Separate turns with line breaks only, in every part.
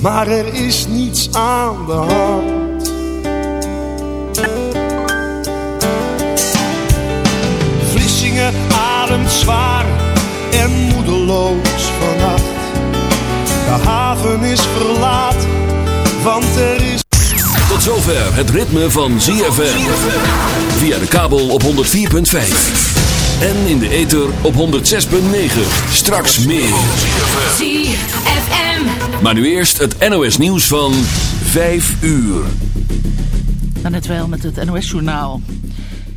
Maar er is niets aan de hand. Vlissingen ademt zwaar en moedeloos vannacht. De haven is verlaten, want er is
tot zover het ritme van ZFM. Via de kabel op 104.5. En in de ether op 106.9. Straks meer.
ZFM.
Maar nu eerst het NOS nieuws van 5 uur.
net wel met het NOS journaal.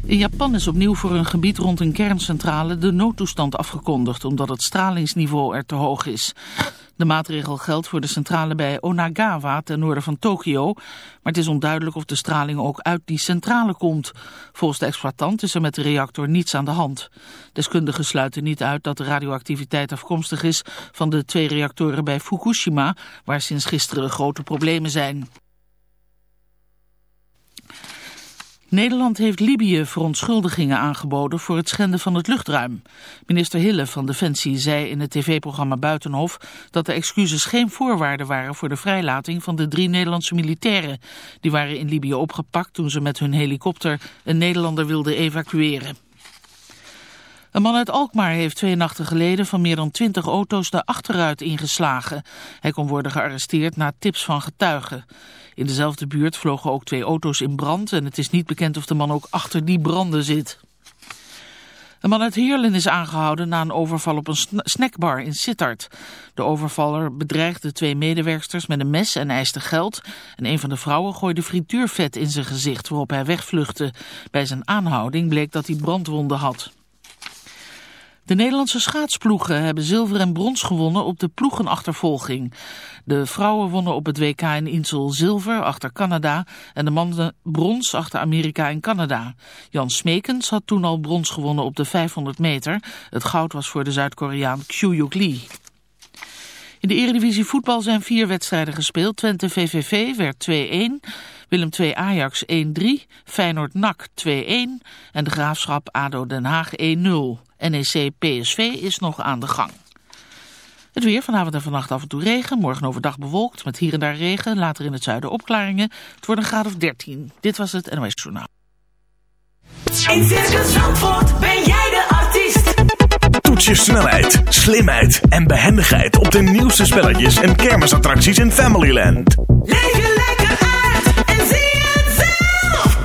In Japan is opnieuw voor een gebied rond een kerncentrale de noodtoestand afgekondigd omdat het stralingsniveau er te hoog is. De maatregel geldt voor de centrale bij Onagawa ten noorden van Tokio, maar het is onduidelijk of de straling ook uit die centrale komt. Volgens de exploitant is er met de reactor niets aan de hand. Deskundigen sluiten niet uit dat de radioactiviteit afkomstig is van de twee reactoren bij Fukushima, waar sinds gisteren grote problemen zijn. Nederland heeft Libië verontschuldigingen aangeboden voor het schenden van het luchtruim. Minister Hille van Defensie zei in het tv-programma Buitenhof dat de excuses geen voorwaarde waren voor de vrijlating van de drie Nederlandse militairen. Die waren in Libië opgepakt toen ze met hun helikopter een Nederlander wilden evacueren. Een man uit Alkmaar heeft twee nachten geleden van meer dan twintig auto's de achteruit ingeslagen. Hij kon worden gearresteerd na tips van getuigen. In dezelfde buurt vlogen ook twee auto's in brand en het is niet bekend of de man ook achter die branden zit. Een man uit Heerlen is aangehouden na een overval op een snackbar in Sittard. De overvaller bedreigde twee medewerksters met een mes en eiste geld. En een van de vrouwen gooide frituurvet in zijn gezicht waarop hij wegvluchtte. Bij zijn aanhouding bleek dat hij brandwonden had. De Nederlandse schaatsploegen hebben zilver en brons gewonnen op de ploegenachtervolging. De vrouwen wonnen op het WK in Insel zilver achter Canada en de mannen brons achter Amerika en Canada. Jan Smekens had toen al brons gewonnen op de 500 meter. Het goud was voor de Zuid-Koreaan Kyuyuk Lee. In de Eredivisie voetbal zijn vier wedstrijden gespeeld. Twente VVV werd 2-1, Willem II Ajax 1-3, Feyenoord NAC 2-1 en de Graafschap ADO Den Haag 1-0. NEC PSV is nog aan de gang. Het weer vanavond en vannacht af en toe regen. Morgen overdag bewolkt met hier en daar regen. Later in het zuiden opklaringen. Het wordt een graad of 13. Dit was het NOS Journaal.
In Circus Zandvoort ben jij de artiest.
Toets je snelheid, slimheid en behendigheid op de nieuwste spelletjes en kermisattracties in Familyland.
Leef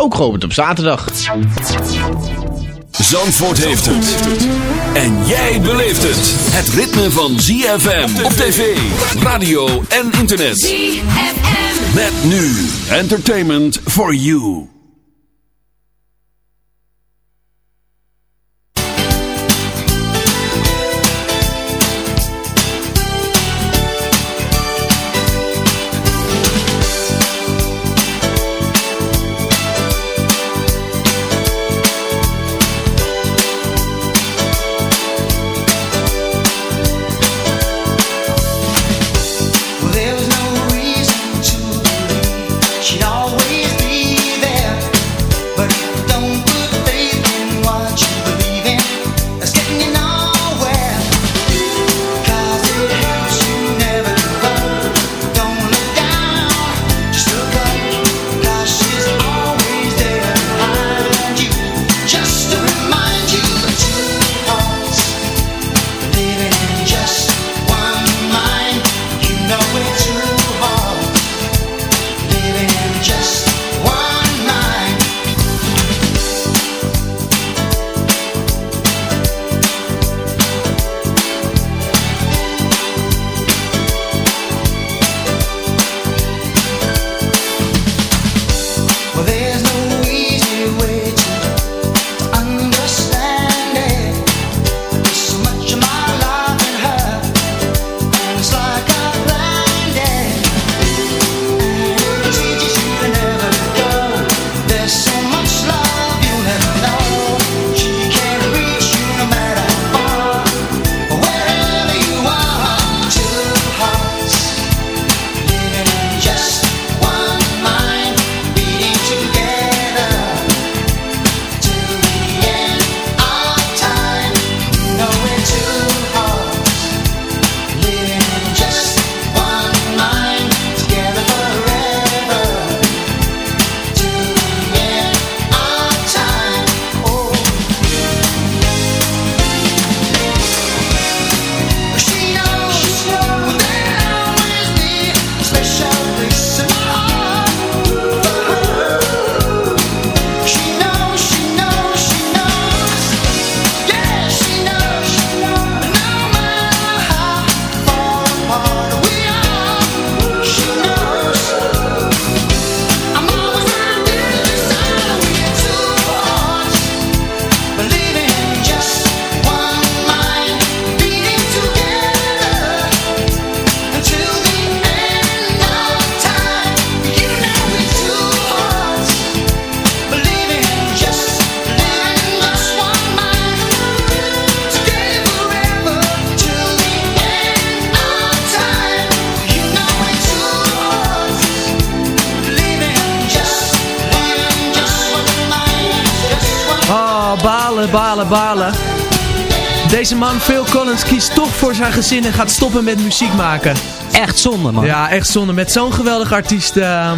ook geopend op zaterdag.
Zandvoort heeft het. En jij beleeft het. Het ritme van ZFM op tv, radio en internet.
ZFM.
Met nu entertainment for you.
Deze man, Phil Collins, kiest toch voor zijn gezin en gaat stoppen met muziek maken.
Echt zonde, man.
Ja, echt zonde. Met zo'n geweldige artiest. eh,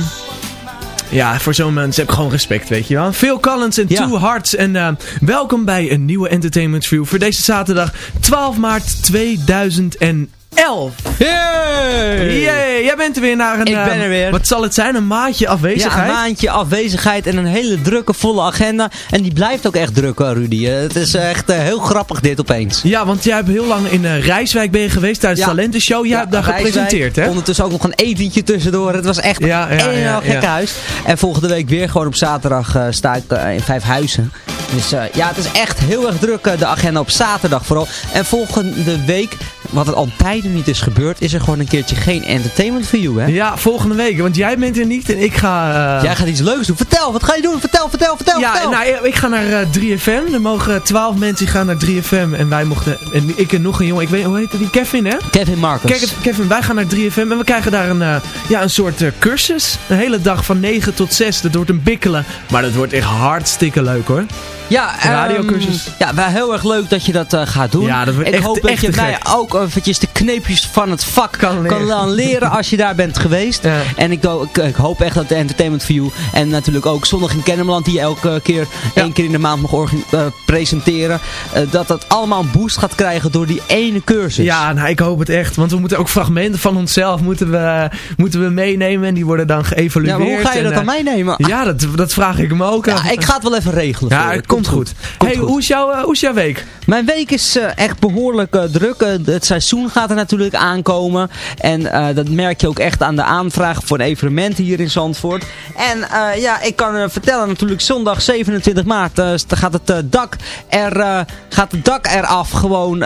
ja, voor zo'n mens heb ik gewoon respect, weet je wel. Phil Collins en
Ja.
Two Hearts. En eh, welkom bij een nieuwe Entertainment View voor deze zaterdag 12 maart 2011. Yay, jij bent er weer naar een...
Ik
eh,
ben er weer.
Wat zal het zijn? Een maandje
Ja,
afwezigheid?
een maandje afwezigheid en een hele drukke, volle agenda. En die blijft ook echt druk, Rudy. Eh, Het is echt eh, heel grappig dit opeens.
Ja, want jij hebt heel lang in eh, Rijswijk ben je geweest tijdens
Ja.
de Talentenshow. Jij hebt daar
Rijswijk,
gepresenteerd, hè?
Ondertussen ook nog een etentje tussendoor. Het was echt
Ja, ja,
een en
ja,
al
ja.
gekke huis. En volgende week weer gewoon op zaterdag eh, sta ik eh, in Vijfhuizen. Dus eh, ja, het is echt heel erg druk, eh, de agenda op zaterdag vooral. En volgende week wat het al tijden niet is gebeurd, is er gewoon een keertje geen entertainment for you, hè?
Ja, volgende week. Want jij bent er niet en ik ga... eh,
Jij gaat iets leuks doen. Vertel, wat ga je doen? Vertel, vertel, vertel,
Ja,
vertel.
nou, ik ga naar eh, 3FM. Er mogen 12 mensen gaan naar 3FM. En wij mochten... En ik en nog een jongen. Ik weet, hoe heet die? Kevin, hè?
Kevin Marcus.
Kijk, Kevin, wij gaan naar 3FM en we krijgen daar een, eh, ja, een soort eh, cursus. Een hele dag van 9 tot 6. Dat wordt een bikkelen. Maar dat wordt echt hartstikke leuk hoor.
Ja, ehm,
radiocursus.
ja, wel heel erg leuk dat je dat eh, gaat doen.
Ja, dat
ik
echt-
hoop dat
echt
je
te
mij ook eventjes de kneepjes van het vak
Kan
kan,
leren.
leren. leren als je daar bent geweest.
Ja.
En ik, ik, ik hoop echt dat de Entertainment View en natuurlijk ook Zondag in Kennemerland die je elke keer
Ja.
één keer in de maand mag eh, presenteren. eh, dat dat allemaal een boost gaat krijgen door die ene cursus.
Ja, nou ik hoop het echt. Want we moeten ook fragmenten van onszelf moeten we, moeten we meenemen. En die worden dan geëvalueerd.
Ja, maar hoe ga je
en,
dat dan meenemen?
Ja, dat, dat vraag ik me ook
Ja,
af.
ik ga het wel even regelen.
Ja, goed. hey, Hoe, is jouw, eh, hoe is jouw week?
Mijn week is eh, echt behoorlijk eh, druk. Het seizoen gaat er natuurlijk aankomen. En dat merk je ook echt aan de aanvraag voor een evenement hier in Zandvoort. En ja, ik kan vertellen natuurlijk zondag 27 maart gaat, het, dak er, gaat het dak eraf gewoon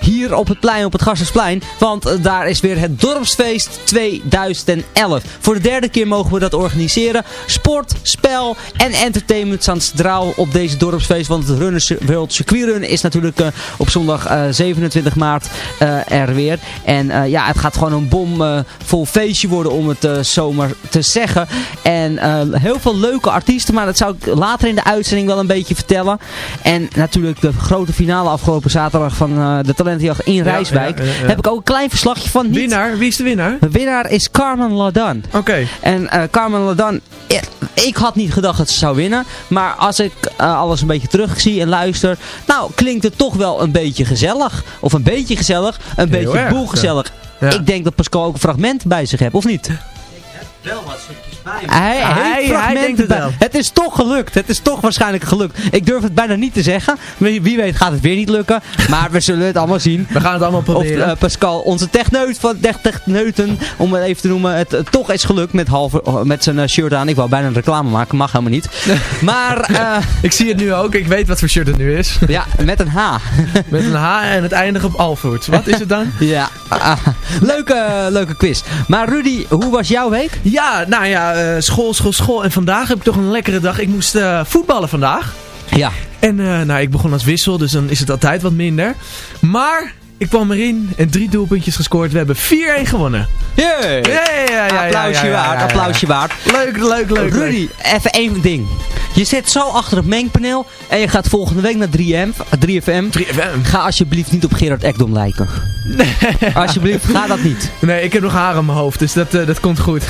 hier op het plein, op het Gassersplein. Want daar is weer het Dorpsfeest 2011. Voor de derde keer mogen we dat organiseren. Sport, spel en entertainment staan centraal op deze dorpsfeest. Want het Runners World Circuit Run is natuurlijk eh, op zondag eh, 27 maart eh, er weer. En eh, ja, het gaat gewoon een bomvol feestje worden om het eh, zomaar te zeggen. En eh, heel veel leuke artiesten, maar dat zou ik later in de uitzending wel een beetje vertellen. En natuurlijk de grote finale afgelopen zaterdag van eh, de talentenjacht in Rijswijk.
ja, ja, ja.
Heb ik ook een klein verslagje van. Niet.
Winnaar? Wie is de winnaar?
De winnaar is Carmen Ladan.
Oké.
En eh, Carmen Ladan, ik, ik had niet gedacht dat ze zou winnen. Maar als ik eh, alles een beetje terugzie en luister, nou klinkt het toch wel een beetje gezellig. Of een beetje gezellig, een
Heel
beetje
erg,
boelgezellig.
ja.
Ik denk dat Pascal ook een fragment bij zich heeft, of niet?
Wel wat stukjes
Hij,
Hij- denkt het wel.
Het is toch gelukt. Het is toch waarschijnlijk gelukt. Ik durf het bijna niet te zeggen. Wie, wie weet gaat het weer niet lukken. Maar we zullen het allemaal zien.
We gaan het allemaal
Of
proberen.
eh, Pascal, onze techneut van de techneuten, om het even te noemen, het toch is gelukt met, halve, oh, met zijn eh, shirt aan. Ik wou bijna een reclame maken, mag helemaal niet. Maar eh,
ik zie het nu ook. Ik weet wat voor shirt het nu is.
ja, met een H.
Met een H en het eindigt op Alvoort. Wat is het dan?
ja, ah, leuke, leuke quiz. Maar Rudy, hoe was jouw week?
Ja, nou ja, eh, school, school, school. En vandaag heb ik toch een lekkere dag. Ik moest eh, voetballen vandaag.
Ja.
En eh, nou, ik begon als wissel, dus dan is het altijd wat minder. Maar ik kwam erin en drie doelpuntjes gescoord. We hebben 4-1 gewonnen.
Yeah.
Ja,
applausje waard, applausje waard.
Leuk, leuk, leuk. leuk.
Rudy, even één ding. Je zit zo achter het mengpaneel en je gaat volgende week naar 3M, 3FM.
3FM.
Ga alsjeblieft niet op Gerard Ekdom lijken. Alsjeblieft, ga dat niet.
Nee, ik heb nog haar aan mijn hoofd, dus dat, eh, dat komt goed.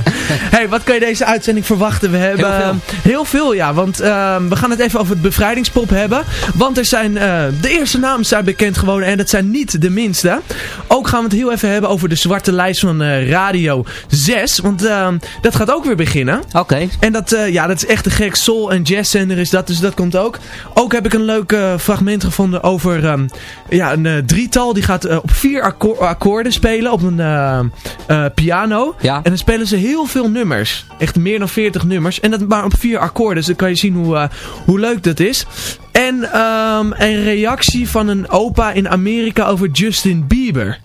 hey, wat kan je deze uitzending verwachten? We hebben
Heel veel.
heel veel, ja. Want ehm, we gaan het even over het bevrijdingspop hebben. Want er zijn, eh, de eerste namen zijn bekend geworden en dat zijn niet de minste. Ook gaan we het heel even hebben over de zwarte lijst van eh, Radio 6. Want ehm, dat gaat ook weer beginnen.
Oké.
En dat, eh, ja, dat is echt een gek soul- en jazzzender is dat, dus dat komt ook. Ook heb ik een leuk eh, fragment gevonden over ehm, ja, een drietal. Die gaat op vier akko- akkoorden spelen op een piano.
Ja.
En dan spelen ze heel veel nummers. Echt meer dan 40 nummers. En dat maar op vier akkoorden. Dus dan kan je zien hoe, hoe leuk dat is. En ehm, een reactie van een opa in Amerika over Justin Bieber.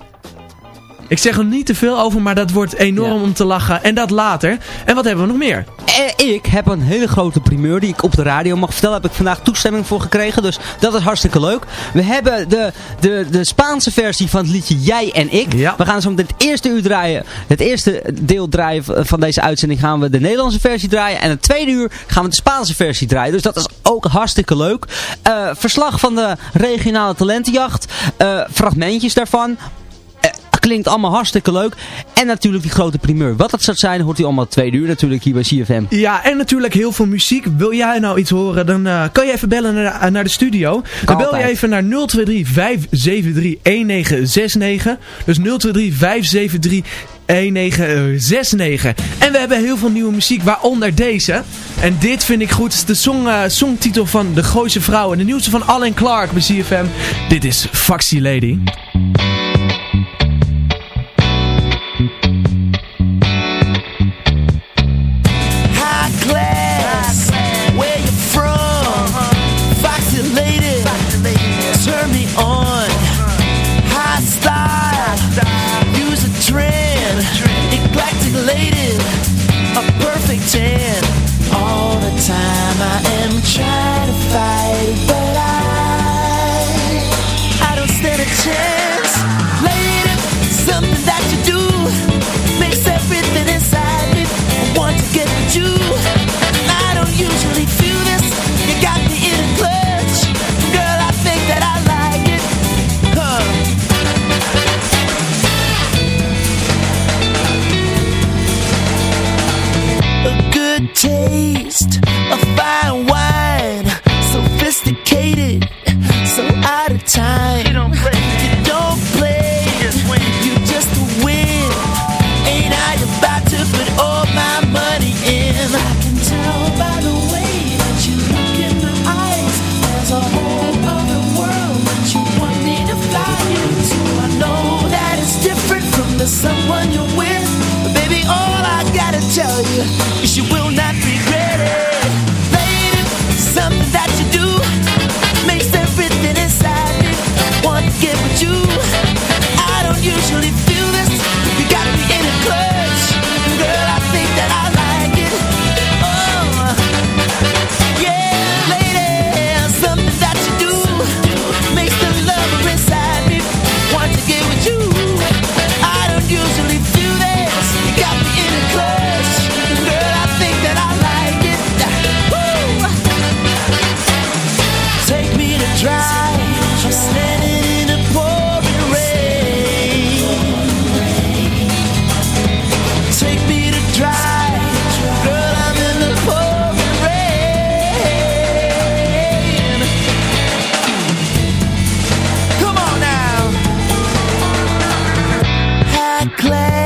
Ik zeg er niet te veel over, maar dat wordt enorm
Ja.
om te lachen. En dat later. En wat hebben we nog meer?
En ik heb een hele grote primeur die ik op de radio mag vertellen. Daar heb ik vandaag toestemming voor gekregen. Dus dat is hartstikke leuk. We hebben de, de, de Spaanse versie van het liedje Jij en Ik.
Ja.
We gaan zo meteen het eerste uur draaien. Het eerste deel draaien van deze uitzending gaan we de Nederlandse versie draaien. En het tweede uur gaan we de Spaanse versie draaien. Dus dat is ook hartstikke leuk. Eh, verslag van de regionale talentenjacht. Eh, fragmentjes daarvan. Eh, klinkt allemaal hartstikke leuk. En natuurlijk die grote primeur. Wat dat zou zijn, hoort u allemaal tweede uur natuurlijk hier bij CFM.
Ja, en natuurlijk heel veel muziek. Wil jij nou iets horen, dan eh, kan je even bellen naar, de- naar de studio. Dan bel je even naar 023 573 1969. Dus 023 573 1969. En we hebben heel veel nieuwe muziek, waaronder deze. En dit vind ik goed. Het is de song, eh, songtitel van De Gooise Vrouw. En de nieuwste van Alan Clark bij CFM. Dit is Faxi Lady.
clay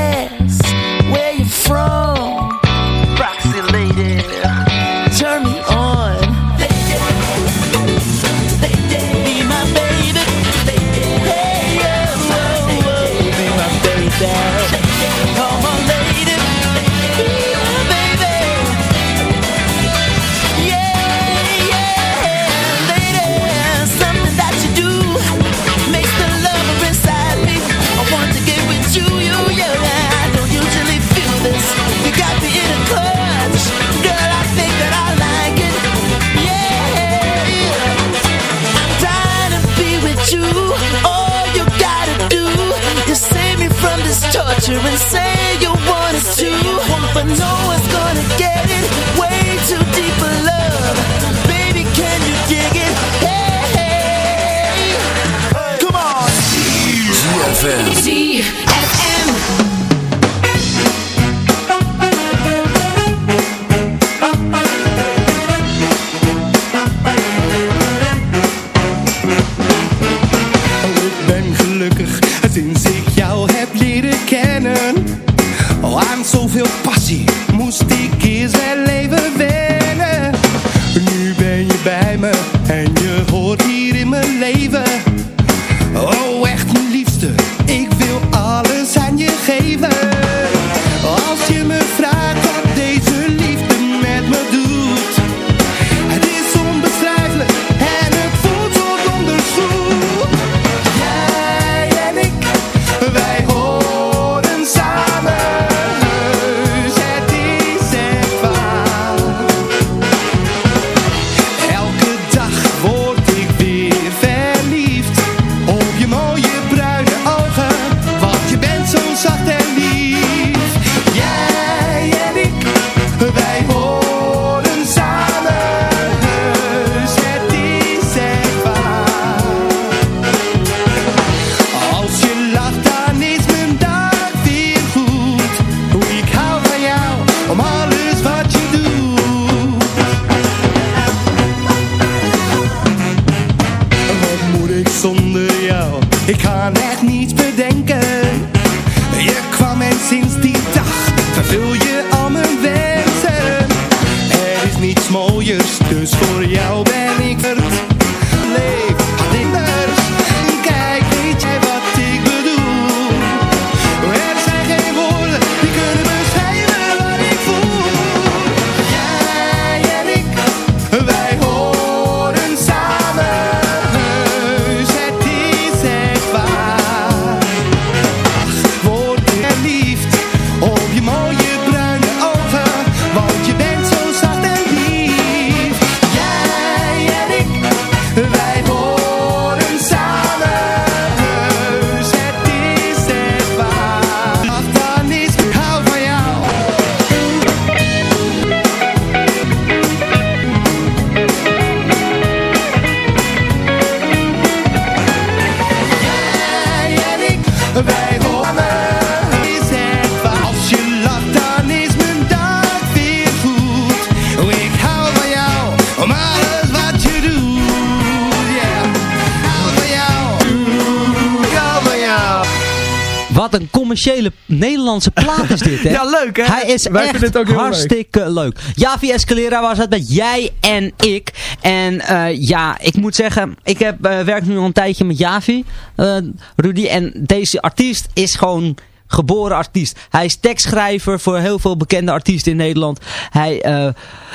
commerciële Nederlandse plaat is dit, hè?
Ja, leuk, hè?
Hij is
Wij
echt
het ook heel
hartstikke leuk. Javi Escalera was het met jij en ik. En eh, ja, ik moet zeggen, ik heb, eh, werk nu al een tijdje met Javi, eh, Rudy. En deze artiest is gewoon geboren artiest. Hij is tekstschrijver voor heel veel bekende artiesten in Nederland. Hij eh,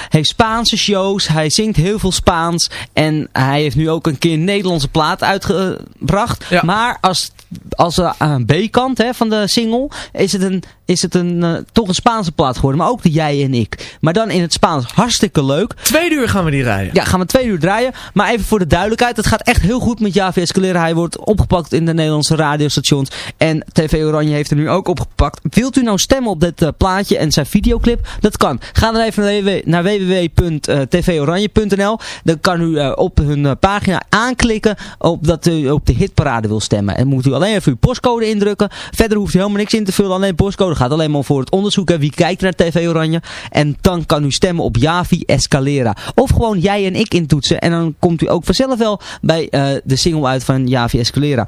heeft Spaanse shows, hij zingt heel veel Spaans. En hij heeft nu ook een keer een Nederlandse plaat uitgebracht.
Ja.
Maar als, als aan B-kant hè, van de single is het, een, is het een, eh, toch een Spaanse plaat geworden. Maar ook de Jij en Ik. Maar dan in het Spaans hartstikke leuk.
Tweede uur gaan we die rijden.
Ja, gaan we twee uur draaien. Maar even voor de duidelijkheid. Het gaat echt heel goed met Javi Escalera. Hij wordt opgepakt in de Nederlandse radiostations. En TV Oranje heeft er nu ook opgepakt. Wilt u nou stemmen op dit eh, plaatje en zijn videoclip? Dat kan. Ga dan even naar, www naar www.tvoranje.nl Dan kan u eh, op hun eh, pagina aanklikken op dat u op de hitparade wil stemmen. En moet u alleen even uw postcode indrukken. Verder hoeft u helemaal niks in te vullen. Alleen postcode gaat alleen maar voor het onderzoek. Wie kijkt naar TV Oranje. En dan kan u stemmen op Javi Escalera. Of gewoon jij en ik intoetsen. En dan komt u ook vanzelf wel bij eh, de single uit van Javi Escalera.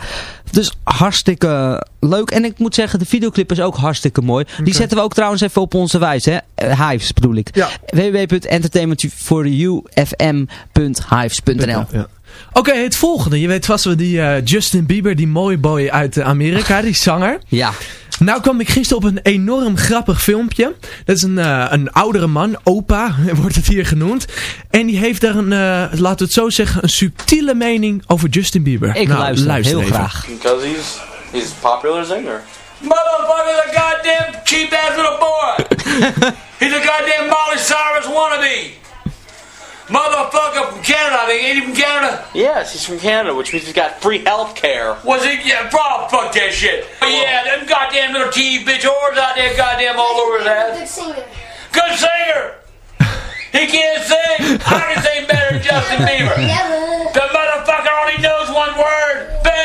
Dus hartstikke leuk. En ik moet zeggen, de videoclip is ook hartstikke mooi. Die zetten we ook trouwens even op onze wijze. Hè? Eh, Hives bedoel ik.
Ja.
www.entertainmentforyoufm.hives.nl
Ja. Oké, het volgende. Je weet vast wel die eh, Justin Bieber, die mooie boy uit eh, Amerika, die zanger.
Ja.
Nou kwam ik gisteren op een enorm grappig filmpje. Dat is een, eh, een oudere man, opa wordt het hier genoemd. En die heeft daar een, eh, laten we het zo zeggen, een subtiele mening over Justin Bieber.
Ik
Nou,
luister, heel
even.
graag.
Because he's he's a popular singer.
Motherfucker's a goddamn cheap ass little boy. He's a goddamn Molly Cyrus wannabe. Motherfucker from Canada, I think. Ain't he from Canada?
Yes, he's from Canada, which means he's got free health care.
Was he? Yeah, bro, fuck that shit. Oh, yeah, them goddamn little TV bitch whores out there goddamn all over his ass.
Good singer.
Good singer. He can't sing. I can sing better than Justin Bieber.
Never.
The motherfucker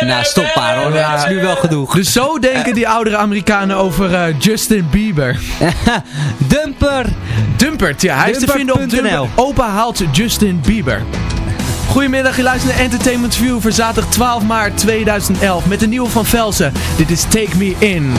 Nou, stop maar hoor. Dat is nu wel genoeg.
Dus zo denken die oudere Amerikanen over eh, Justin Bieber.
Dumper.
Dumpert, ja, hij is te vinden op. Dumpert. Opa haalt Justin Bieber. Goedemiddag, je luistert naar Entertainment View voor zaterdag 12 maart 2011 met de nieuwe van Velsen. Dit is Take Me In.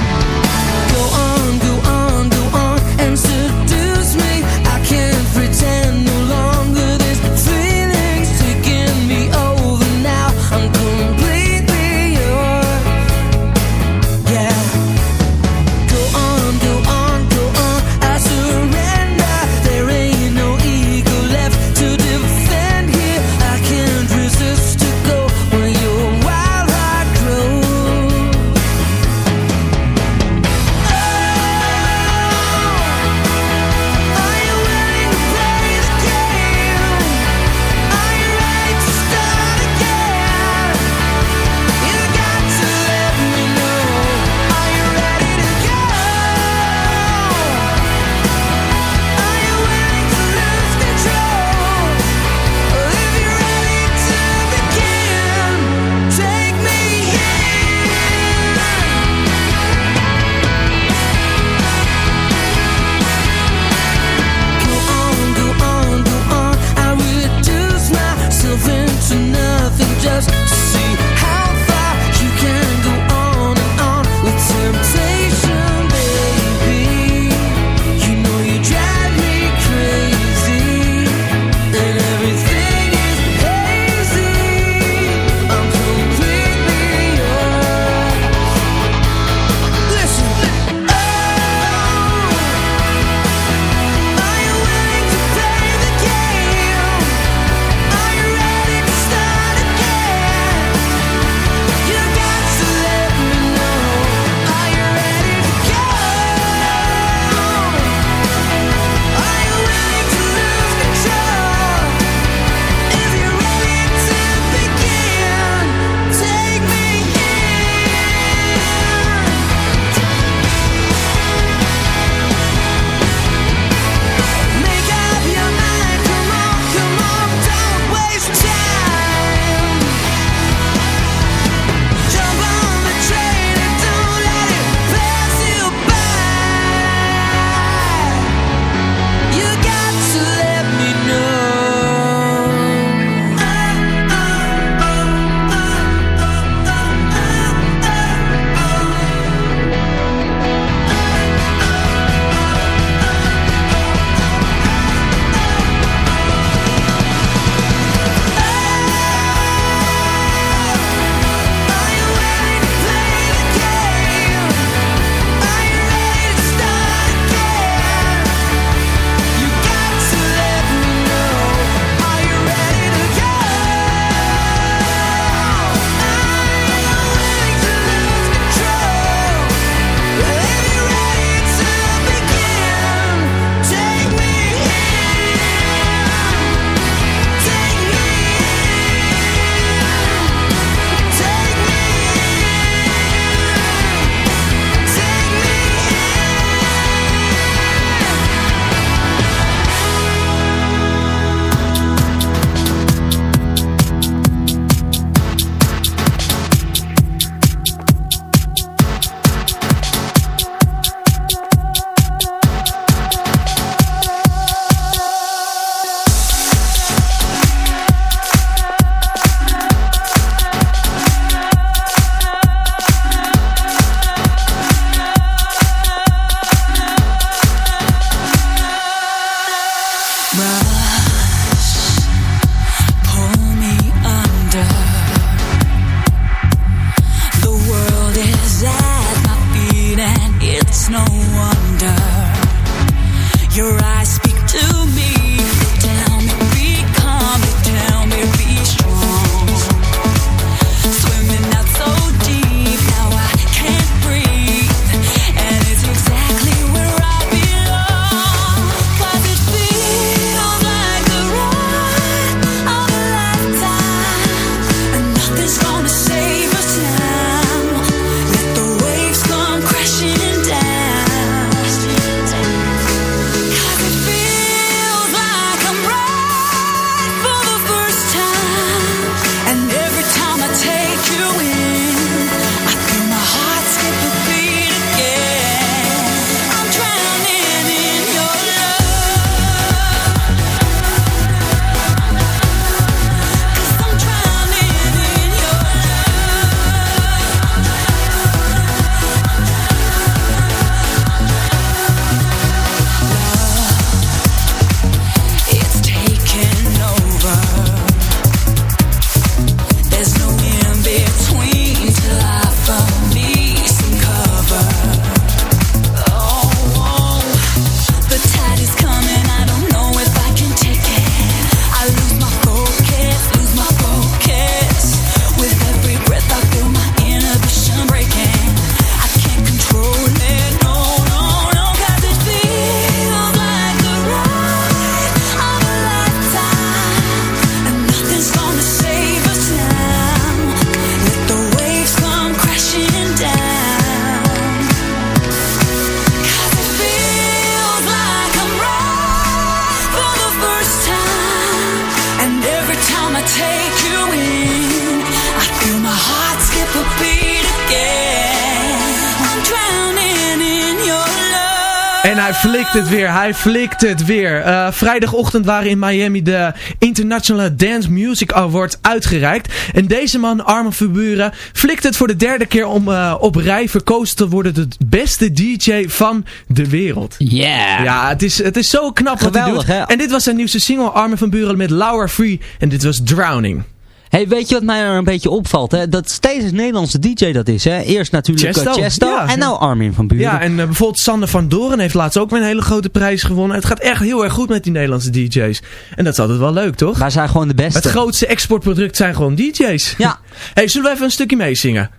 Het weer, hij flikt het weer. Eh, vrijdagochtend waren in Miami de International Dance Music Awards uitgereikt. En deze man, Armin van Buren, flikt het voor de derde keer om eh, op rij verkozen te worden de beste DJ van de wereld.
Yeah.
Ja, het is, het is zo knap wat hij
Geweldig,
doet.
hè?
En dit was zijn nieuwste single, Armin van Buren met Laura Free. En dit was Drowning.
Hey, weet je wat mij er een beetje opvalt? Hè? Dat steeds een Nederlandse DJ dat is. Hè? Eerst natuurlijk
Chesto,
Chesto, Chesto
ja.
en nou Armin van Buren.
Ja, en eh, bijvoorbeeld Sander van Doren heeft laatst ook weer een hele grote prijs gewonnen. Het gaat echt heel erg goed met die Nederlandse DJ's. En dat is altijd wel leuk, toch?
Wij zijn gewoon de beste.
Het grootste exportproduct zijn gewoon DJ's.
Ja.
hey, zullen we even een stukje meezingen?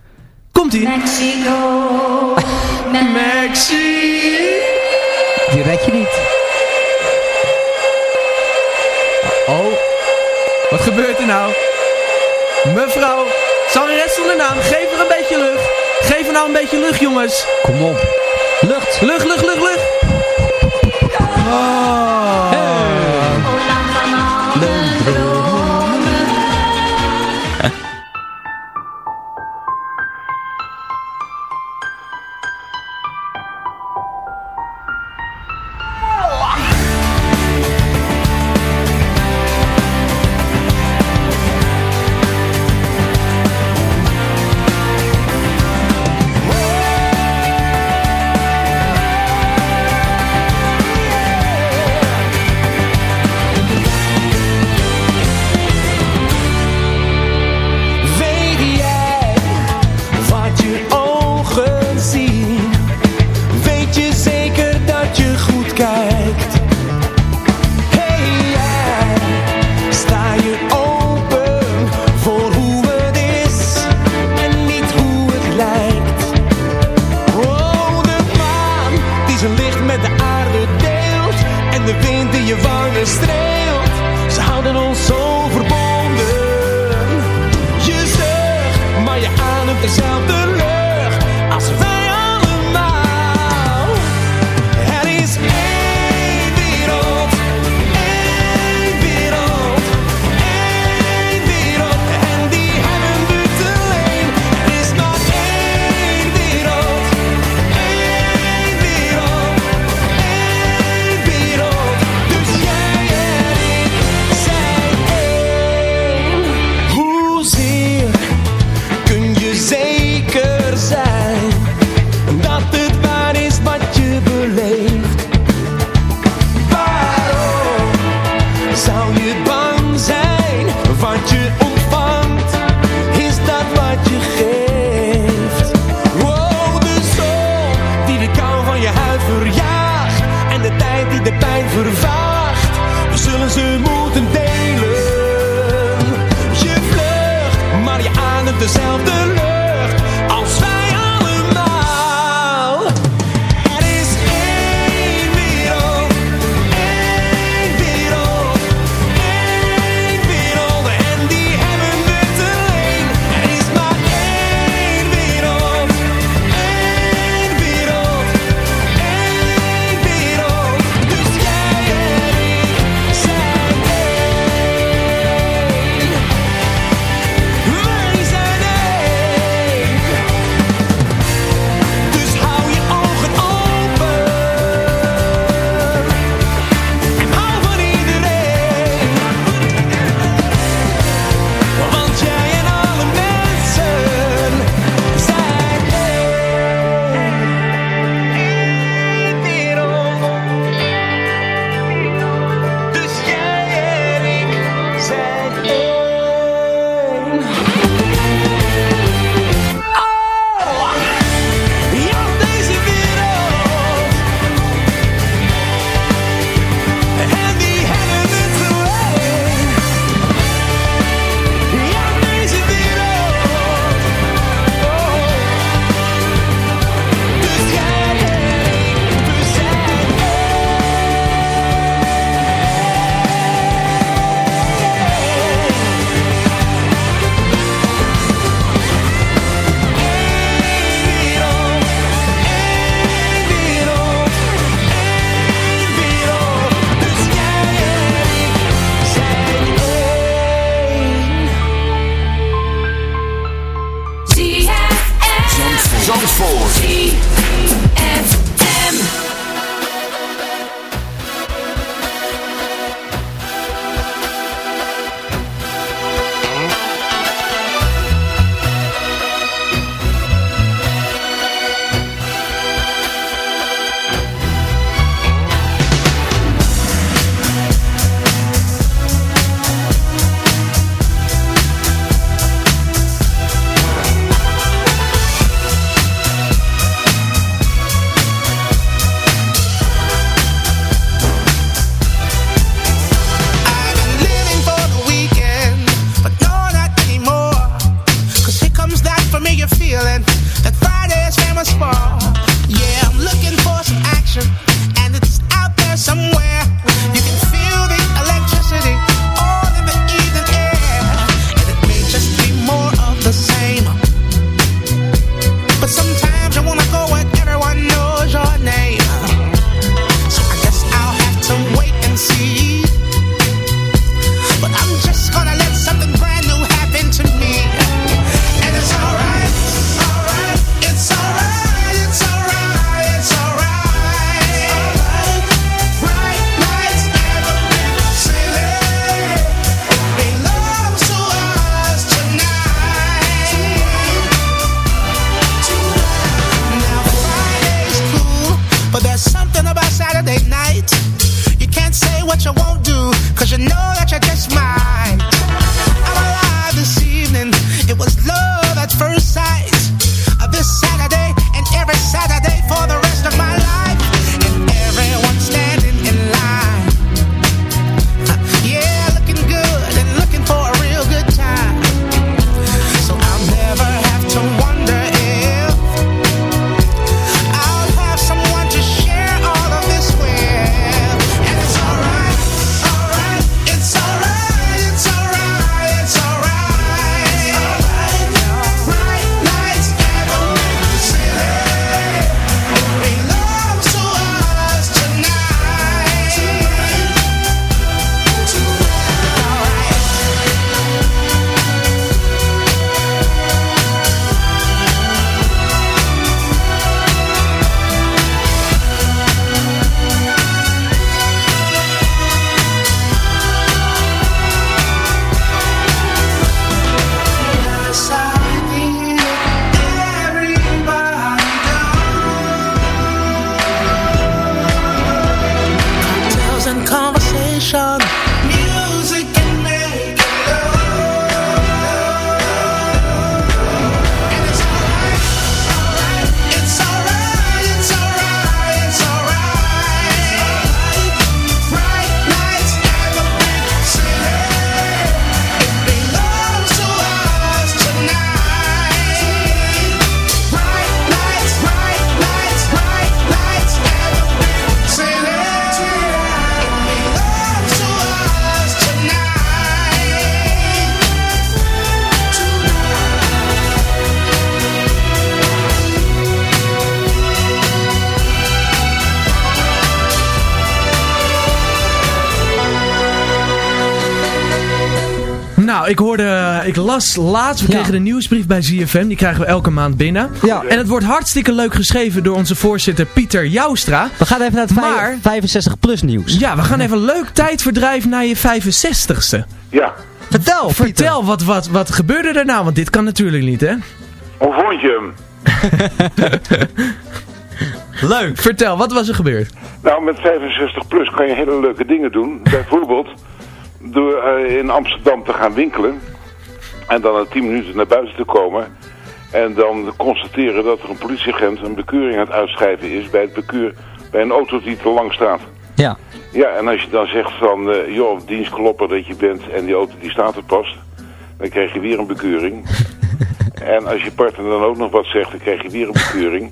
Komt-ie.
Mexico,
Maxi.
Die red je niet.
Oh, wat gebeurt er nou? Mevrouw, zangeres zonder naam, geef er een beetje lucht. Geef er nou een beetje lucht, jongens.
Kom op. Lucht.
Lucht, lucht, lucht, lucht. Oh. Nou, ik hoorde, ik las laatst, we kregen een nieuwsbrief bij ZFM, die krijgen we elke maand binnen.
Ja.
En het wordt hartstikke leuk geschreven door onze voorzitter Pieter Joustra.
We gaan even naar het
Maar-
65 plus nieuws.
Ja, we gaan even een leuk tijdverdrijf naar je 65ste.
Ja.
Vertel,
Vertel, wat, wat, wat gebeurde er nou? Want dit kan natuurlijk niet, hè?
Hoe vond je hem?
Leuk. Vertel, wat was er gebeurd?
Nou, met 65 plus kan je hele leuke dingen doen. Bijvoorbeeld door eh, in Amsterdam te gaan winkelen. En dan na 10 minuten naar buiten te komen. En dan constateren dat er een politieagent een bekeuring aan het uitschrijven is bij, het bekeur, bij een auto die te lang staat.
Ja.
Ja, en als je dan zegt van, eh joh, dienstklopper dat je bent en die auto die staat er pas, dan krijg je weer een bekeuring. en als je partner dan ook nog wat zegt, dan krijg je weer een bekeuring.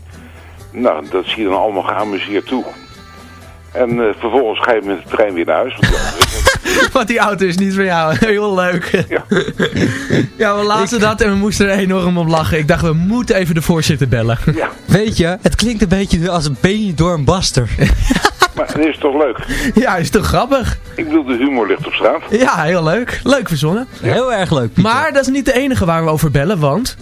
Nou, dat zie je dan allemaal geamuseerd toe. En eh, vervolgens ga je met de trein weer naar huis. Want
Want die auto is niet van jou. Heel leuk. Ja, we lazen dat en we moesten er enorm om lachen. Ik dacht, we moeten even de voorzitter bellen.
Ja.
Weet je, het klinkt een beetje als een beetje door een baster.
maar het is toch leuk?
Ja, is toch grappig?
Ik bedoel, de humor ligt op straat.
Ja, heel leuk. Leuk verzonnen.
Heel erg leuk, Pieter.
Maar dat is niet de enige waar we over bellen, want...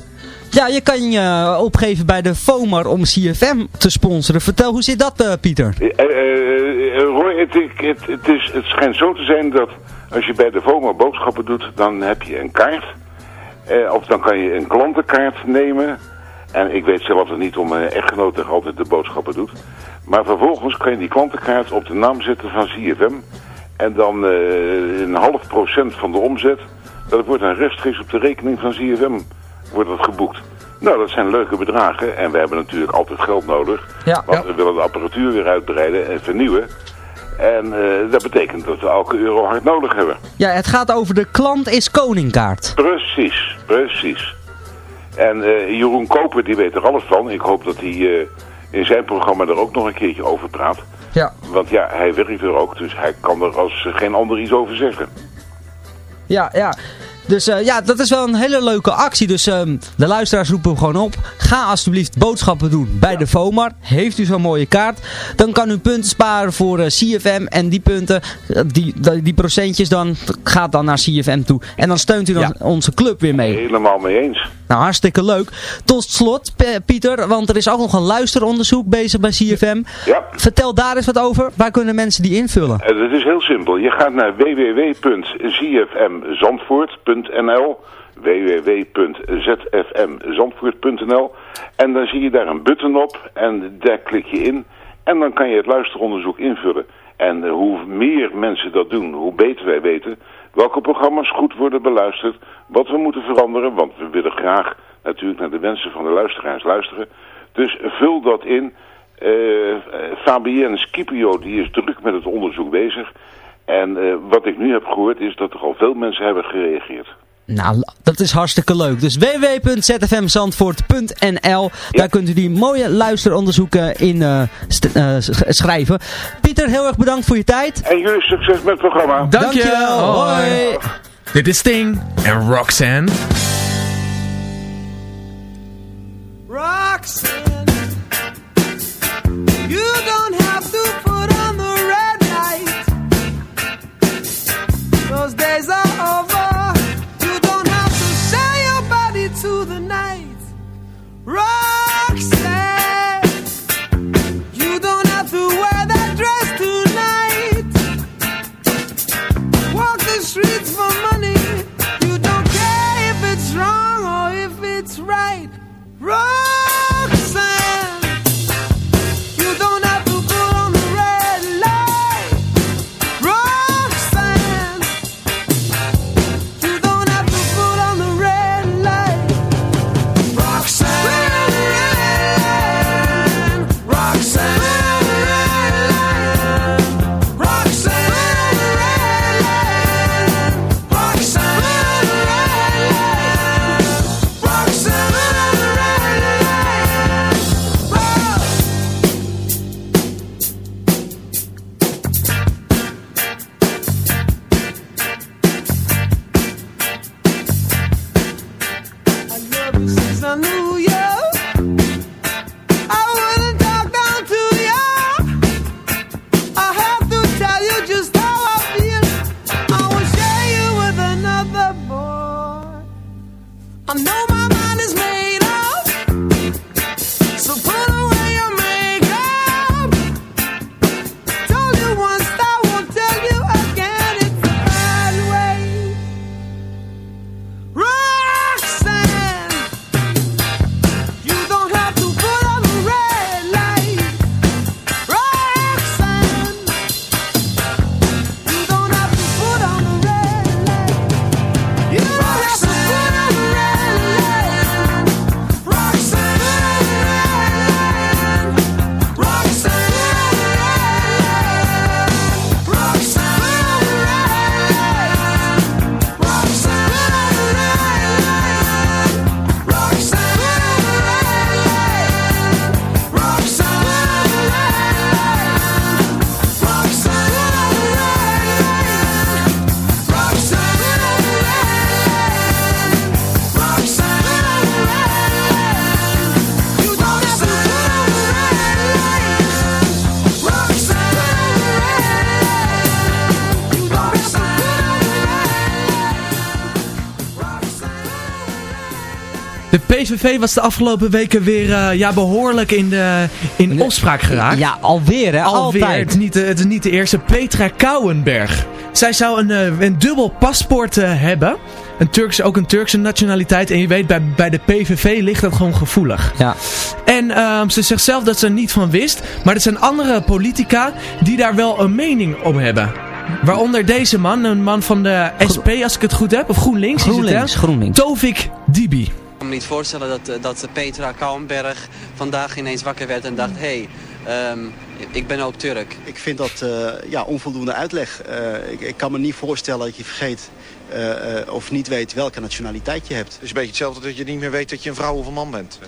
Ja, je kan je opgeven bij de FOMAR om CFM te sponsoren. Vertel, hoe zit dat, eh, Pieter?
Eh, eh, eh, Roy, het, het, het, is, het schijnt zo te zijn dat als je bij de VOMA boodschappen doet, dan heb je een kaart. Eh, of dan kan je een klantenkaart nemen. En ik weet zelf dat niet om mijn echtgenoot altijd de boodschappen doet. Maar vervolgens kan je die klantenkaart op de naam zetten van CFM. En dan eh, een half procent van de omzet, dat wordt dan rechtstreeks op de rekening van CFM wordt dat geboekt. Nou, dat zijn leuke bedragen. En we hebben natuurlijk altijd geld nodig.
Ja.
Want we willen de apparatuur weer uitbreiden en vernieuwen. En eh, dat betekent dat we elke euro hard nodig hebben.
Ja, het gaat over de klant is koningkaart.
Precies, precies. En eh, Jeroen Koper, die weet er alles van. Ik hoop dat hij eh, in zijn programma er ook nog een keertje over praat.
Ja.
Want ja, hij werkt er ook, dus hij kan er als geen ander iets over zeggen.
Ja, ja. Dus eh, ja, dat is wel een hele leuke actie. Dus ehm, de luisteraars roepen hem gewoon op. Ga alsjeblieft boodschappen doen bij de FOMAR. Heeft u zo'n mooie kaart. Dan kan u punten sparen voor eh, CFM. En die punten, eh, die, die, procentjes dan, gaat dan naar CFM toe. En dan steunt u dan onze club weer mee.
Helemaal mee eens.
Nou, hartstikke leuk. Tot slot, Pieter, want er is ook nog een luisteronderzoek bezig bij CFM.
Ja.
Vertel daar eens wat over. Waar kunnen mensen die invullen?
En het is heel simpel. Je gaat naar www.zfmzandvoort.nl En dan zie je daar een button op en daar klik je in. En dan kan je het luisteronderzoek invullen. En eh, hoe meer mensen dat doen, hoe beter wij weten welke programma's goed worden beluisterd, wat we moeten veranderen, want we willen graag natuurlijk naar de wensen van de luisteraars luisteren. Dus vul dat in. Eh, eh, Fabienne Scipio die is druk met het onderzoek bezig. En eh, wat ik nu heb gehoord is dat er al veel mensen hebben gereageerd.
Nou, dat is hartstikke leuk. Dus www.zfmzandvoort.nl Daar kunt u die mooie luisteronderzoeken in eh, eh, sch- schrijven. Pieter, heel erg bedankt voor je tijd.
En jullie succes met het programma.
Dankjewel.
Hoi.
Dit is Sting en Roxanne.
Roxanne, I
know PVV was de afgelopen weken weer eh, ja, behoorlijk in, de, in opspraak geraakt.
Ja, alweer hè,
Alweer.
altijd.
Het is, niet de, het is niet de eerste. Petra Kouwenberg. Zij zou een, eh, een dubbel paspoort eh, hebben. Een Turkse, ook een Turkse nationaliteit. En je weet, bij, bij de PVV ligt dat gewoon gevoelig.
Ja.
En ehm, ze zegt zelf dat ze er niet van wist. Maar er zijn andere politica die daar wel een mening om hebben. Waaronder deze man, een man van de SP als ik het goed heb. Of GroenLinks, is het,
GroenLinks,
hè?
GroenLinks.
Tovik Dibi.
Ik kan me niet voorstellen dat, eh, dat Petra Kouwenberg vandaag ineens wakker werd en dacht... hé, hey, ehm, ik ben ook Turk.
Ik vind dat eh, ja, onvoldoende uitleg. Eh, ik, ik kan me niet voorstellen dat je vergeet eh, eh, of niet weet welke nationaliteit je hebt.
Het is een beetje hetzelfde dat je niet meer weet dat je een vrouw of een man bent.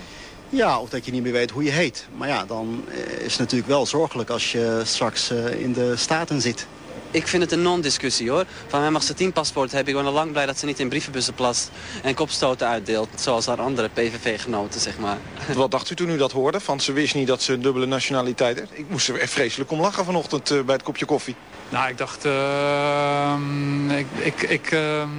Ja, of dat je niet meer weet hoe je heet. Maar ja, dan is het natuurlijk wel zorgelijk als je straks eh, in de Staten zit.
Ik vind het een non-discussie hoor. Van mij mag ze tien paspoort hebben. Ik ben al lang blij dat ze niet in brievenbussen plast en kopstoten uitdeelt. Zoals haar andere PVV-genoten, zeg maar.
Wat dacht u toen u dat hoorde? Van ze wist niet dat ze een dubbele nationaliteit heeft. Ik moest er echt vreselijk om lachen vanochtend eh, bij het kopje koffie.
Nou, ik dacht, ehm, ik, ik, ik, ehm,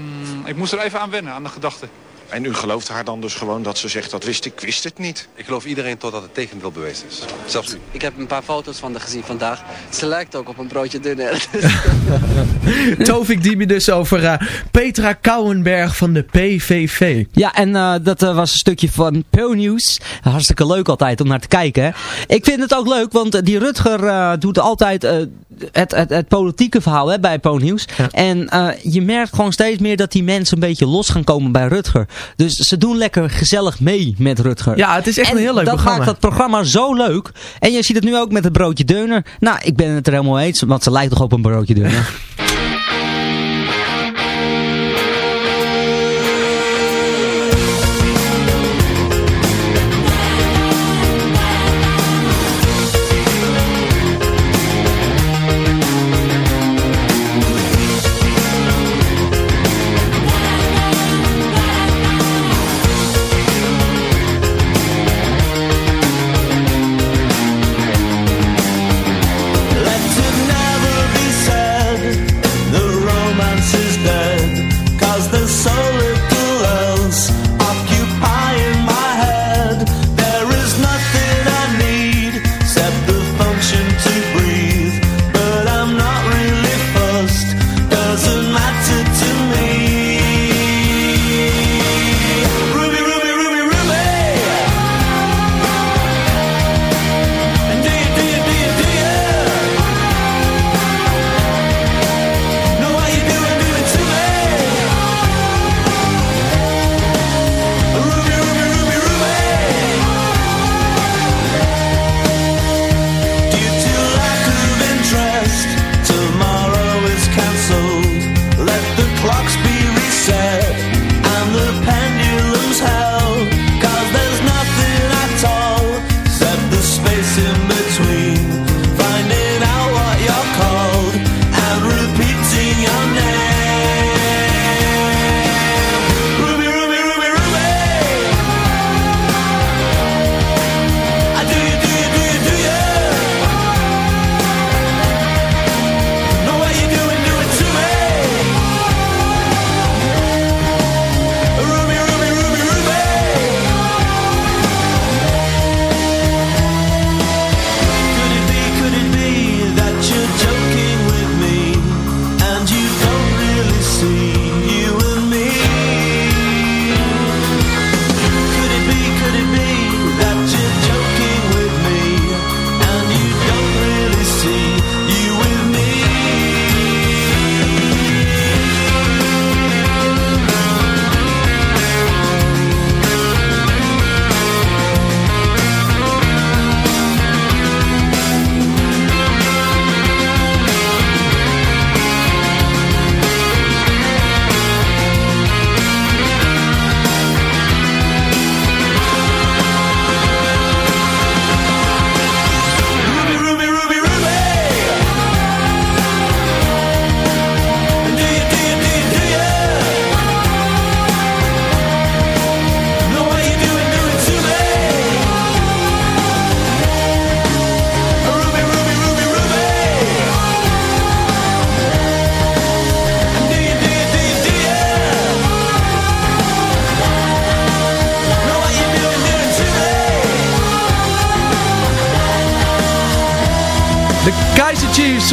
ik moest er even aan wennen, aan de gedachte.
En u gelooft haar dan dus gewoon dat ze zegt dat wist ik, wist het niet.
Ik geloof iedereen totdat het tegendeel bewezen is. Zelfs u.
Ik heb een paar foto's van haar gezien vandaag. Ze lijkt ook op een broodje dunner.
Tovik Dibi dus over eh, Petra Kouwenberg van de PVV.
Ja, en eh, dat eh, was een stukje van Pew News. Hartstikke leuk altijd om naar te kijken. hè. Ik vind het ook leuk, want die Rutger eh, doet altijd eh, het, het, het politieke verhaal hè, bij Pew News. En eh, je merkt gewoon steeds meer dat die mensen een beetje los gaan komen bij Rutger. Dus ze doen lekker gezellig mee met Rutger.
Ja, het is echt
En
een heel leuk
dat
programma.
maakt dat programma zo leuk. En je ziet het nu ook met het broodje deuner. Nou, ik ben het er helemaal eens, want ze lijkt toch op een broodje deuner.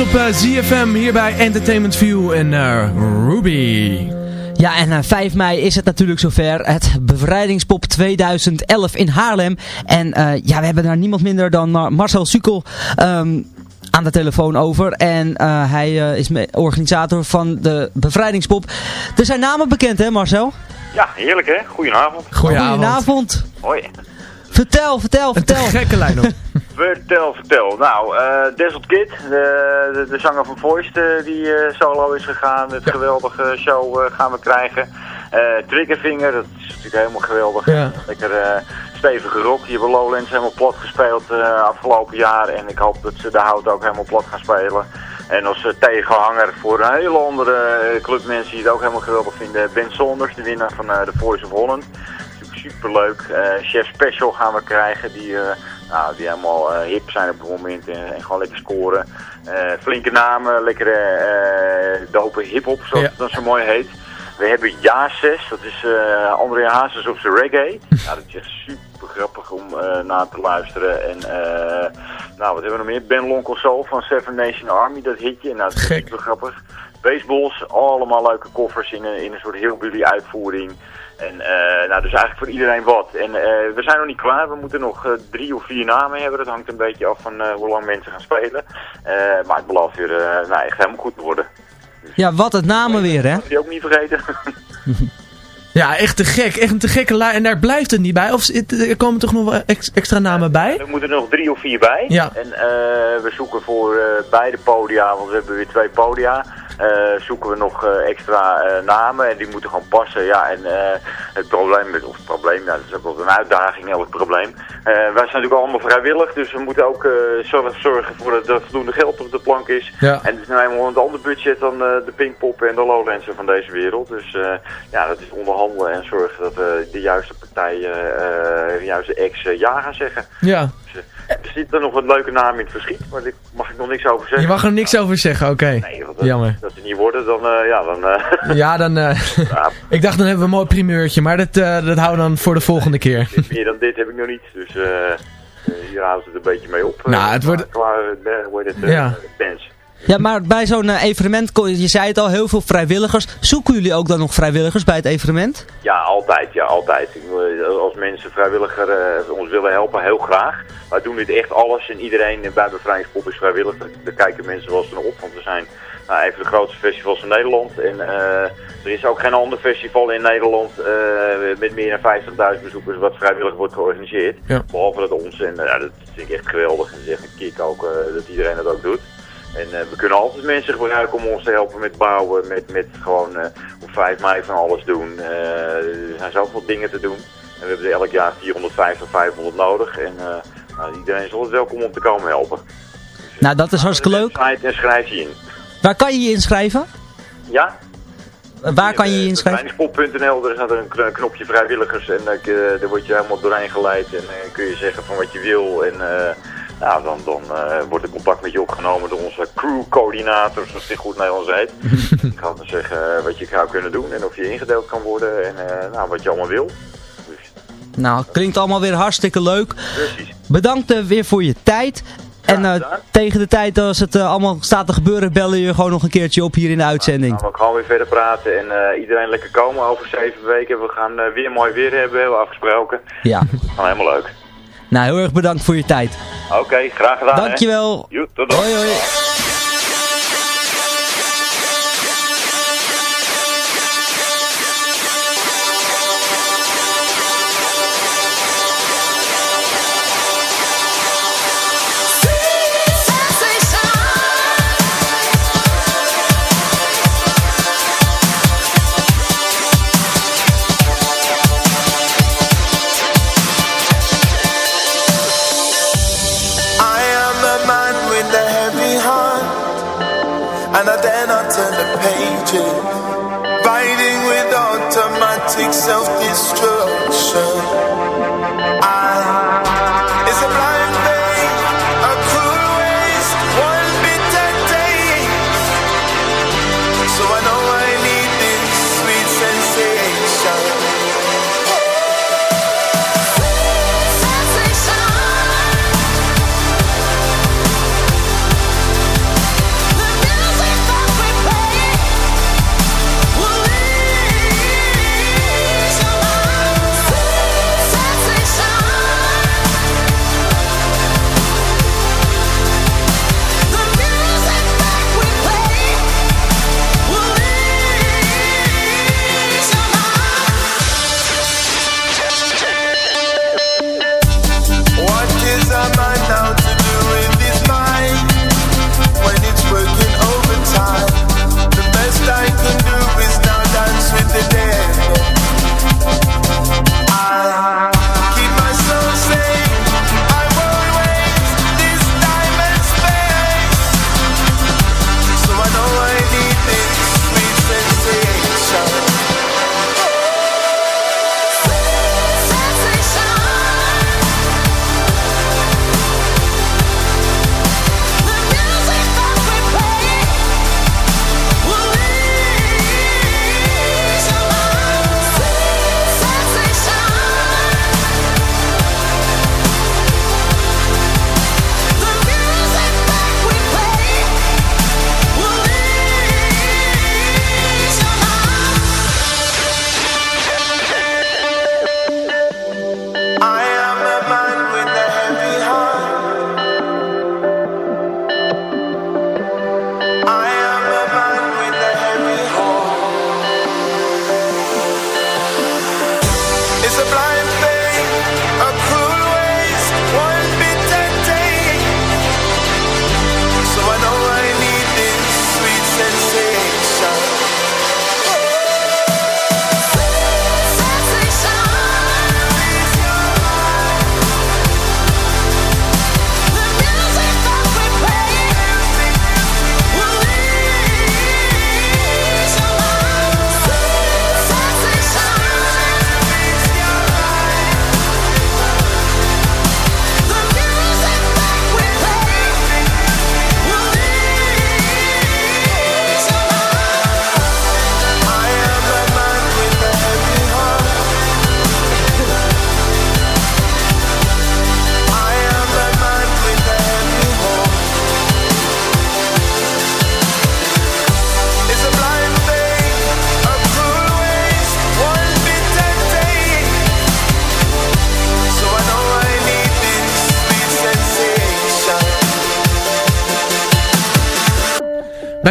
op eh, ZFM hier bij Entertainment View en eh, Ruby.
Ja, en eh, 5 mei is het natuurlijk zover. Het Bevrijdingspop 2011 in Haarlem. En eh, ja, we hebben daar niemand minder dan Mar- Marcel Sukkel ehm, aan de telefoon over. En eh, hij eh, is organisator van de Bevrijdingspop. Er zijn namen bekend, hè Marcel?
Ja, heerlijk hè. Goedenavond.
Goedenavond.
Hoi.
Vertel, vertel, vertel.
gekke lijn op.
Vertel, vertel. Nou, eh Desert Kid, de, de, de zanger van Voiced, eh, die eh, solo is gegaan. Het geweldige show eh, gaan we krijgen. Eh Triggerfinger, dat is natuurlijk helemaal geweldig.
Ja.
Lekker eh, stevige rock. Die hebben Lowlands helemaal plat gespeeld eh, afgelopen jaar. En ik hoop dat ze de hout ook helemaal plat gaan spelen. En als eh, tegenhanger voor een hele andere eh, clubmensen die het ook helemaal geweldig vinden. Ben Saunders, de winnaar van eh, The Voice of Holland. Natuurlijk superleuk. Eh Chef Special gaan we krijgen. Die, eh, nou, die helemaal eh, hip zijn op het moment en, en gewoon lekker scoren. Eh, flinke namen, lekkere eh dope hip-hop, zoals
Ja.
het dan zo mooi heet. We hebben Ja 6, dat is André Hazes op zijn reggae. ja, dat is echt super grappig om naar te luisteren. En eh, nou, wat hebben we nog meer? Ben Lonkel Soul van Seven Nation Army, dat hitje. Nou, dat is super grappig. Baseballs, allemaal leuke koffers in een, in een soort hillbilly uitvoering. En eh, nou, dus eigenlijk voor iedereen wat. En eh, we zijn nog niet klaar. We moeten nog eh, drie of vier namen hebben. Dat hangt een beetje af van hoe lang mensen gaan spelen. Maar het belooft weer nou, echt helemaal goed te worden.
Ja, wat het namen weer, hè?
Die ook niet vergeten.
Ja, echt te gek. Echt een te gekke lijn. En daar blijft het niet bij. Of er komen toch nog wel ex- extra namen bij?
Er moeten er nog drie of vier bij.
Ja.
En we zoeken voor beide podia, want we hebben weer twee podia. Eh, zoeken we nog eh, extra eh, namen en die moeten gewoon passen. Ja, en het probleem, is- of het probleem, dat is ook wel een uitdaging, elk probleem. Wij zijn natuurlijk allemaal vrijwillig, dus we moeten ook zorgen, voor dat er voldoende geld op de plank is.
Ja.
En het is nou eenmaal een ander budget dan de Pinkpop en de Lowlandsen van deze wereld. Dus ja, dat is onderhandelen en zorgen dat eh, de juiste partijen, de juiste ex ja gaan zeggen.
Ja.
Er zit er nog een leuke naam in het verschiet, maar daar mag ik nog niks over zeggen.
Je mag er niks over zeggen, oké.
Nee,
Jammer.
Dat het niet worden, dan, eh, ja, dan... eh,
Ja, dan... eh, ik dacht dan hebben we een mooi primeurtje, maar dat, eh, dat houden we dan voor de volgende keer.
meer dan dit heb ik nog niet, dus hier houden ze het een beetje mee op.
Nou, het wordt-
Qua, het,
Ja.
bands.
Ja, maar bij zo'n eh, evenement, je zei het al, heel veel vrijwilligers. Zoeken jullie ook dan nog vrijwilligers bij het evenement?
Ja, altijd. Ja, altijd. Als mensen vrijwilliger eh, ons willen helpen, heel graag. Wij doen dit echt alles en iedereen bij Bevrijdingspop is vrijwillig. Daar, kijken mensen wel eens naar op, want we zijn nou, even de grootste festivals van Nederland. En eh, er is ook geen ander festival in Nederland eh, met meer dan 50.000 bezoekers wat vrijwillig wordt georganiseerd.
Ja.
Behalve dat ons. En eh, dat vind ik echt geweldig. En het is echt een kick ook dat iedereen dat ook doet. En we kunnen altijd mensen gebruiken om ons te helpen met bouwen, met, met gewoon op 5 mei van alles doen. Er zijn zoveel dingen te doen. En we hebben er elk jaar 450, 500 nodig. En nou, iedereen is altijd welkom om te komen helpen.
Nou, dat is hartstikke leuk.
En schrijf je in.
Waar kan je je inschrijven?
Ja?
Eh, Waar kan je je inschrijven?
Bevrijdingspop.nl, daar staat een kn- knopje vrijwilligers en daar, eh, daar word je helemaal doorheen geleid en eh, kun je zeggen van wat je wil. En eh, nou, dan, dan eh, wordt er contact met je opgenomen door onze crewcoördinator, zoals in goed Nederlands heet. Ik ga dan zeggen eh, wat je zou kunnen doen en of je ingedeeld kan worden en eh, nou, wat je allemaal wil.
Nou, klinkt allemaal weer hartstikke leuk.
Precies.
Bedankt eh, weer voor je tijd. En eh, tegen de tijd als het eh, allemaal staat te gebeuren, bellen je gewoon nog een keertje op hier in de uitzending.
Nou, we gaan weer verder praten en eh, iedereen lekker komen over zeven weken. We gaan weer mooi weer hebben, hebben we afgesproken.
Ja.
Gewoon helemaal leuk.
Nou, heel erg bedankt voor je tijd.
Oké, graag gedaan. hè.
Dankjewel.
Tot dan.
Hoi, hoi.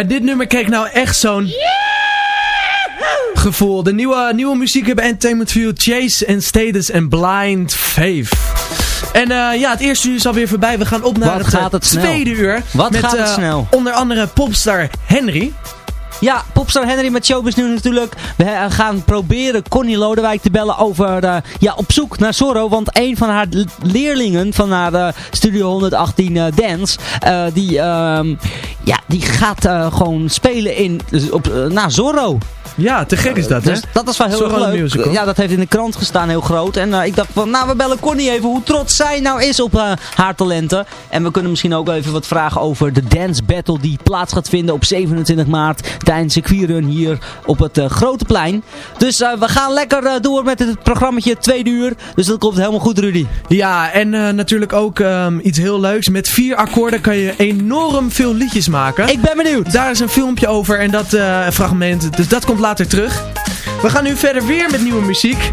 Bij dit nummer kreeg ik nou echt zo'n gevoel. De nieuwe, nieuwe muziek hebben Entertainment View, Chase en Status en Blind Faith. En eh, ja, het eerste uur is alweer voorbij. We gaan op naar
Wat
het, eh,
gaat het snel.
tweede uur.
Wat
met,
gaat het
eh,
snel.
Onder andere popstar Henry.
Ja, popstar Henry met Showbiz nu natuurlijk. We gaan proberen Connie Lodewijk te bellen over, eh, ja, op zoek naar Zorro. Want een van haar leerlingen van haar eh, Studio 118 eh, Dance, die, ehm, ja, die gaat gewoon spelen in, op, naar Zorro.
Ja, te gek is dat,
Dus
hè?
dat is wel heel
Zorro
erg leuk.
Musical.
Ja, dat heeft in de krant gestaan, heel groot. En ik dacht van, nou, we bellen Connie even hoe trots zij nou is op haar talenten. En we kunnen misschien ook even wat vragen over de dance battle die plaats gaat vinden op 27 maart tijdens hier op het eh, Grote Plein. Dus eh, we gaan lekker eh, door met het programmaatje tweede uur. Dus dat komt helemaal goed, Rudy.
Ja, en natuurlijk ook ehm, iets heel leuks. Met vier akkoorden kan je enorm veel liedjes maken.
Ik ben benieuwd.
Daar is een filmpje over en dat fragment. Dus dat komt later terug. We gaan nu verder weer met nieuwe muziek.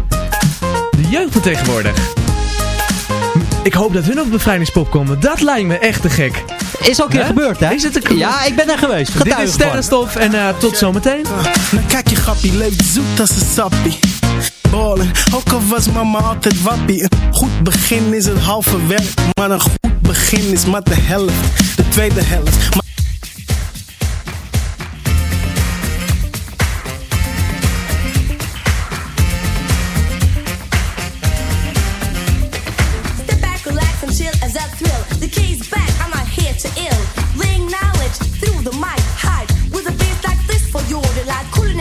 De jeugd van tegenwoordig. Ik hoop dat hun op bevrijdingspop komen. Dat lijkt me echt te gek.
Is al een keer gebeurd, hè?
Is het een
Ja, ik ben daar geweest.
Dit
Getuige
is
van.
Sterrenstof en eh, tot zometeen.
Nou kijk je grappie, leeft zoet als een sappie. Ballen, ook al was mama altijd wappie. Een goed begin is het halve werk, maar een goed begin is maar de helft. De tweede helft, maar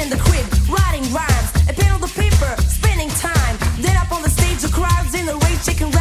in the crib, writing rhymes, a pen on the paper, spending time. Then up on the stage, the crowd's in the rage, shaking.